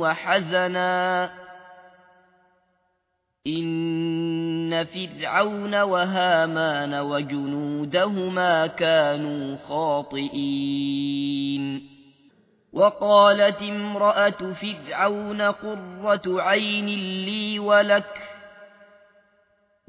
وحزنا إن فرعون وهامان وجنودهما كانوا خاطئين. وقالت امرأة فرعون قرة عين لي ولك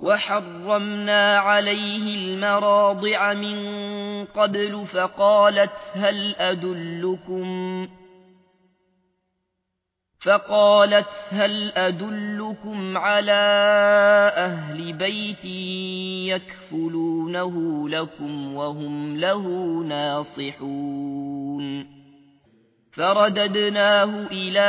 وحرمنا عليه المراضع من قبل فقالت هل أدلكم فقالت هل أدلكم على أهل بيت يكفلونه لكم وهم له ناصحون فرددناه إلى